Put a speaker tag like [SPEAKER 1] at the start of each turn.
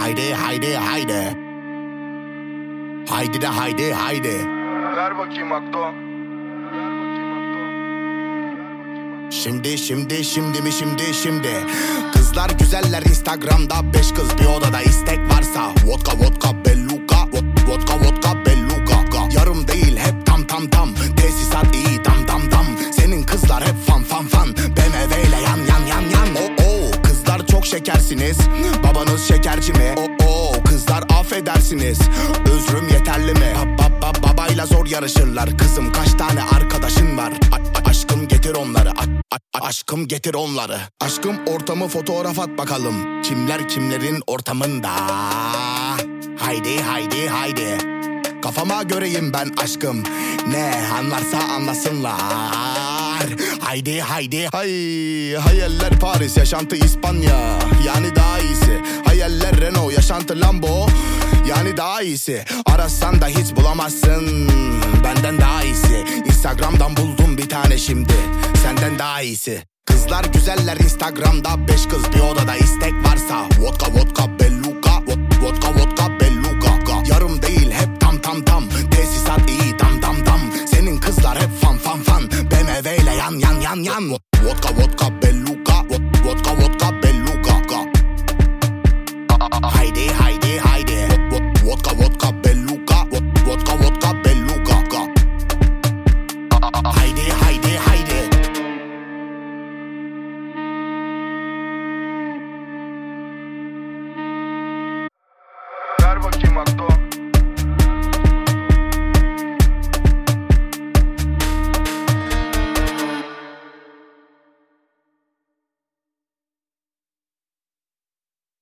[SPEAKER 1] Haydi haydi haydi. Haydi de haydi haydi.
[SPEAKER 2] Ver bakayım Akdo.
[SPEAKER 1] Şimdi şimdi şimdi mi şimdi şimdi Kızlar güzeller instagramda Beş kız bir odada istek varsa Vodka vodka şekersiniz. Babanız şekerci mi? Oh oh kızlar affedersiniz. Özrüm yeterli mi? Ba, ba, ba, babayla zor yarışırlar. Kızım kaç tane arkadaşın var? A- a- aşkım getir onları. A- a- aşkım getir onları. Aşkım ortamı fotoğraf at bakalım. Kimler kimlerin ortamında? Haydi haydi haydi. Kafama göreyim ben aşkım. Ne anlarsa anlasınlar Haydi haydi hay Hayaller Paris yaşantı İspanya. Yani daha iyisi. Hayaller Renault yaşantı Lambo. Yani daha iyisi. Arasan da hiç bulamazsın. Benden daha iyisi. Instagram'dan buldum bir tane şimdi. Senden daha iyisi. Kızlar güzeller Instagram'da. Beş kız bir odada. İstek varsa Vodka vodka yan yan yan yan Vodka vodka belluga Vod- Vodka vodka belluga Ga. Haydi haydi haydi Vod- Vodka vodka belluga Vod- Vodka vodka